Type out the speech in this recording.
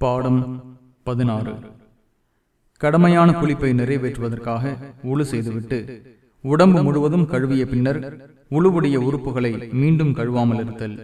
பாடம் பதினாறு. கடமையான குளிப்பை நிறைவேற்றுவதற்காக உழு செய்துவிட்டு உடம்பு முழுவதும் கழுவிய பின்னர் உழுவுடைய உறுப்புகளை மீண்டும் கழுவாமல் இருத்தல்